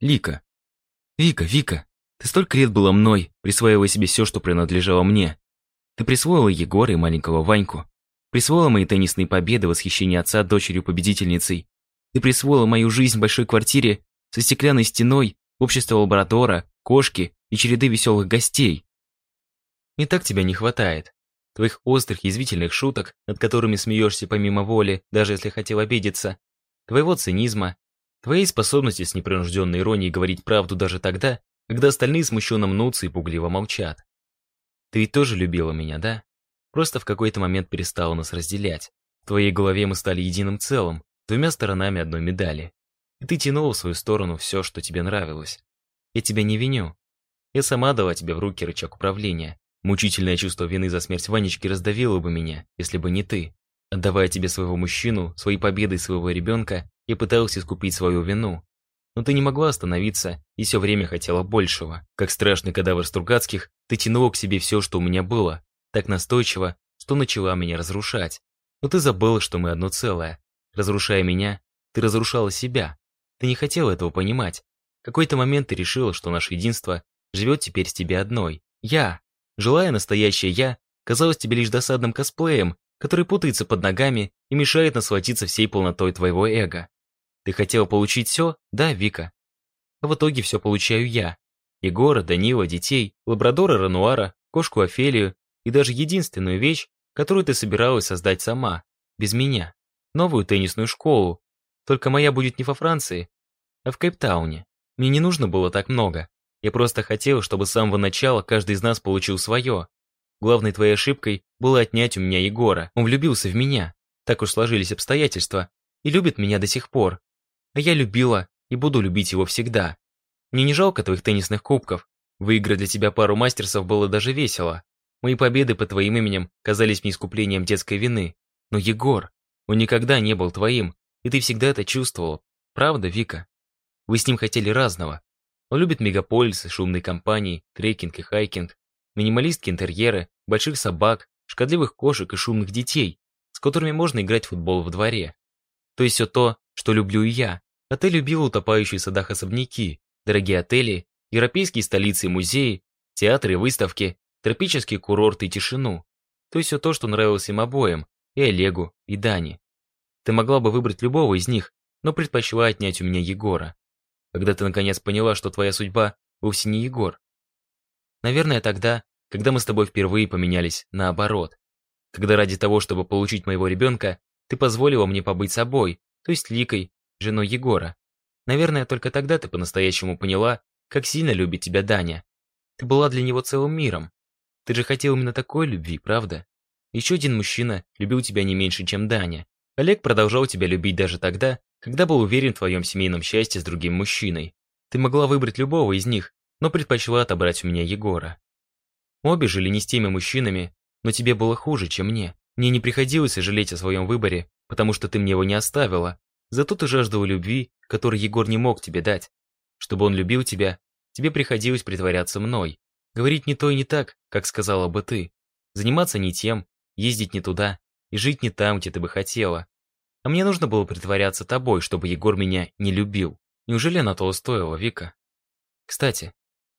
Лика. Вика, Вика, ты столько лет была мной, присваивая себе все, что принадлежало мне. Ты присвоила Егора и маленького Ваньку. Присвоила мои теннисные победы, восхищение отца дочерью-победительницей. Ты присвоила мою жизнь в большой квартире со стеклянной стеной, общество лабрадора, кошки и череды веселых гостей. И так тебя не хватает. Твоих острых, язвительных шуток, над которыми смеешься помимо воли, даже если хотел обидеться. Твоего цинизма. Твоей способности с непринужденной иронией говорить правду даже тогда, когда остальные смущенно мнутся и пугливо молчат. Ты ведь тоже любила меня, да? Просто в какой-то момент перестала нас разделять. В твоей голове мы стали единым целым, двумя сторонами одной медали. И ты тянула в свою сторону все, что тебе нравилось. Я тебя не виню. Я сама дала тебе в руки рычаг управления. Мучительное чувство вины за смерть Ванечки раздавило бы меня, если бы не ты. Отдавая тебе своего мужчину, свои победы и своего ребенка, я пытался искупить свою вину. Но ты не могла остановиться и все время хотела большего. Как страшный кадавр Стругацких, ты тянула к себе все, что у меня было, так настойчиво, что начала меня разрушать. Но ты забыла, что мы одно целое. Разрушая меня, ты разрушала себя. Ты не хотела этого понимать. В какой-то момент ты решила, что наше единство живет теперь с тебе одной. Я. Желая настоящее «я» казалось тебе лишь досадным косплеем, который путается под ногами и мешает насладиться всей полнотой твоего эго. Ты хотела получить все, да, Вика? В итоге все получаю я. Егора, Данила, детей, лабрадора Рануара, кошку Офелию и даже единственную вещь, которую ты собиралась создать сама, без меня. Новую теннисную школу. Только моя будет не во Франции, а в Кейптауне. Мне не нужно было так много. Я просто хотел, чтобы с самого начала каждый из нас получил свое. Главной твоей ошибкой было отнять у меня Егора. Он влюбился в меня. Так уж сложились обстоятельства. И любит меня до сих пор. А я любила и буду любить его всегда. Мне не жалко твоих теннисных кубков. Выиграть для тебя пару мастерсов было даже весело. Мои победы по твоим именем казались мне искуплением детской вины. Но Егор, он никогда не был твоим, и ты всегда это чувствовал. Правда, Вика? Вы с ним хотели разного. Он любит мегаполисы, шумные компании, трекинг и хайкинг, минималистские интерьеры, больших собак, шкодливых кошек и шумных детей, с которыми можно играть в футбол в дворе. То есть все то, что люблю и я. Ты любила утопающие в садах особняки, дорогие отели, европейские столицы и музеи, театры и выставки, тропические курорты и тишину. То есть все то, что нравилось им обоим, и Олегу, и Дане. Ты могла бы выбрать любого из них, но предпочла отнять у меня Егора когда ты наконец поняла, что твоя судьба вовсе не Егор? Наверное, тогда, когда мы с тобой впервые поменялись наоборот. Когда ради того, чтобы получить моего ребенка, ты позволила мне побыть собой, то есть Ликой, женой Егора. Наверное, только тогда ты по-настоящему поняла, как сильно любит тебя Даня. Ты была для него целым миром. Ты же хотел именно такой любви, правда? Еще один мужчина любил тебя не меньше, чем Даня. Олег продолжал тебя любить даже тогда, когда был уверен в твоем семейном счастье с другим мужчиной. Ты могла выбрать любого из них, но предпочла отобрать у меня Егора. Обе жили не с теми мужчинами, но тебе было хуже, чем мне. Мне не приходилось сожалеть о своем выборе, потому что ты мне его не оставила. Зато ты жаждала любви, которой Егор не мог тебе дать. Чтобы он любил тебя, тебе приходилось притворяться мной. Говорить не то и не так, как сказала бы ты. Заниматься не тем, ездить не туда и жить не там, где ты бы хотела. А мне нужно было притворяться тобой, чтобы Егор меня не любил. Неужели на то стоило, Вика? Кстати,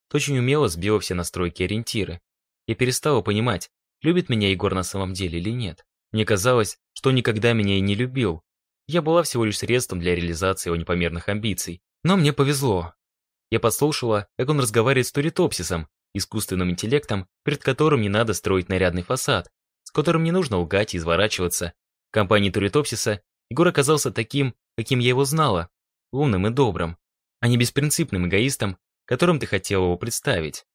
ты очень умело сбила все настройки и ориентиры. Я перестала понимать, любит меня Егор на самом деле или нет. Мне казалось, что он никогда меня и не любил. Я была всего лишь средством для реализации его непомерных амбиций. Но мне повезло. Я подслушала, как он разговаривает с Туритопсисом, искусственным интеллектом, перед которым не надо строить нарядный фасад, с которым не нужно лгать и изворачиваться. В компании Туритопсиса Егор оказался таким, каким я его знала, умным и добрым, а не беспринципным эгоистом, которым ты хотела его представить.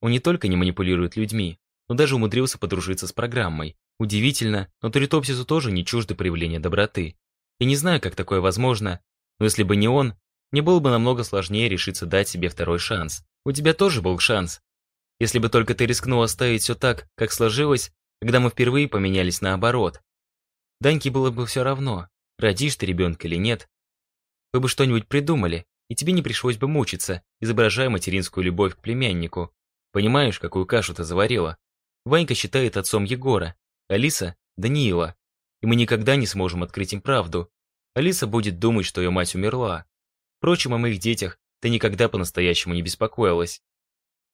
Он не только не манипулирует людьми, но даже умудрился подружиться с программой. Удивительно, но Туритопсису тоже не чужды проявления доброты. Я не знаю, как такое возможно, но если бы не он, мне было бы намного сложнее решиться дать себе второй шанс. У тебя тоже был шанс. Если бы только ты рискнула оставить все так, как сложилось, когда мы впервые поменялись наоборот. Даньке было бы все равно родишь ты ребенка или нет. Вы бы что-нибудь придумали, и тебе не пришлось бы мучиться, изображая материнскую любовь к племяннику. Понимаешь, какую кашу ты заварила? Ванька считает отцом Егора, Алиса – Даниила. И мы никогда не сможем открыть им правду. Алиса будет думать, что ее мать умерла. Впрочем, о моих детях ты никогда по-настоящему не беспокоилась.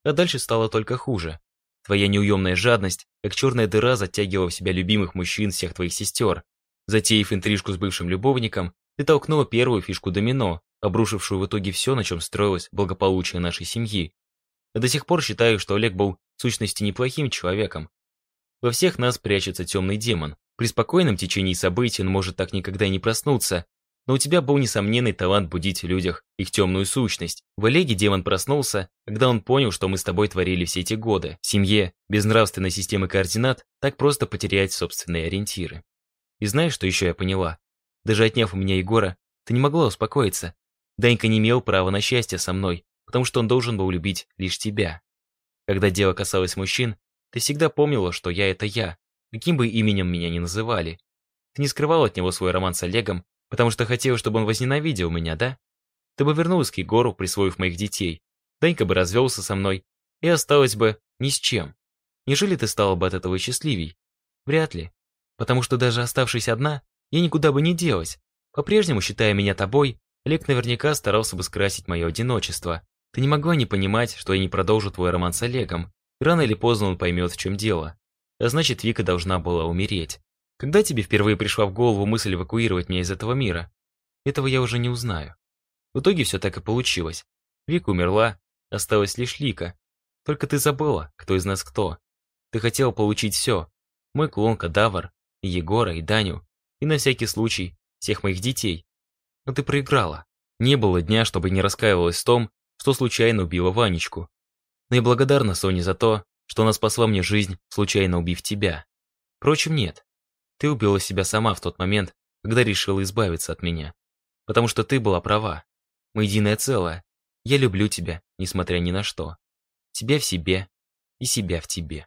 А дальше стало только хуже. Твоя неуемная жадность, как черная дыра, затягивала в себя любимых мужчин всех твоих сестер. Затеяв интрижку с бывшим любовником, ты толкнула первую фишку домино, обрушившую в итоге все, на чем строилось благополучие нашей семьи. Я до сих пор считаю, что Олег был в сущности неплохим человеком. Во всех нас прячется темный демон. При спокойном течении событий он может так никогда и не проснуться, но у тебя был несомненный талант будить в людях их темную сущность. В Олеге демон проснулся, когда он понял, что мы с тобой творили все эти годы. В семье, без нравственной системы координат, так просто потерять собственные ориентиры. И знаешь, что еще я поняла? Даже отняв у меня Егора, ты не могла успокоиться. Данька не имел права на счастье со мной, потому что он должен был любить лишь тебя. Когда дело касалось мужчин, ты всегда помнила, что я — это я, каким бы именем меня ни называли. Ты не скрывал от него свой роман с Олегом, потому что хотела, чтобы он возненавидел меня, да? Ты бы вернулась к Егору, присвоив моих детей. Данька бы развелся со мной и осталась бы ни с чем. Неужели ты стала бы от этого счастливей? Вряд ли. Потому что даже оставшись одна, я никуда бы не делась. По-прежнему, считая меня тобой, Олег наверняка старался бы скрасить мое одиночество. Ты не могла не понимать, что я не продолжу твой роман с Олегом. Рано или поздно он поймет, в чем дело. А значит, Вика должна была умереть. Когда тебе впервые пришла в голову мысль эвакуировать меня из этого мира? Этого я уже не узнаю. В итоге все так и получилось. Вика умерла, осталась лишь Лика. Только ты забыла, кто из нас кто. Ты хотел получить все. Мой клон Кадавр, и Егора, и Даню, и на всякий случай всех моих детей. Но ты проиграла. Не было дня, чтобы не раскаивалась в том, что случайно убила Ванечку. Но и благодарна Соне за то, что она спасла мне жизнь, случайно убив тебя. Впрочем, нет. Ты убила себя сама в тот момент, когда решила избавиться от меня. Потому что ты была права. Мы единое целое. Я люблю тебя, несмотря ни на что. Тебя в себе и себя в тебе.